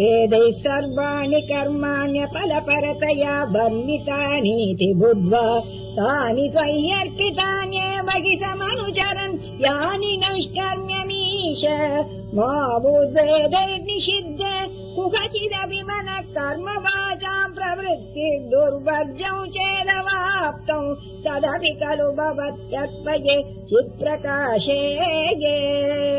वेदैः सर्वाणि कर्माण्यफलपरतया वर्णितानीति बुद्ध्वा तानि त्वय्यर्पितान्येव हि समनुचरन् यानि नैष्कर्म्यमीश। मा बुद्वेदैर्निषिद्ध कुहचिदपि मनः कर्म वाचाम् प्रवृत्ति दुर्वर्जौ चेदवाप्तौ। तदपि खलु भवत्यर्पये चित्प्रकाशे ये।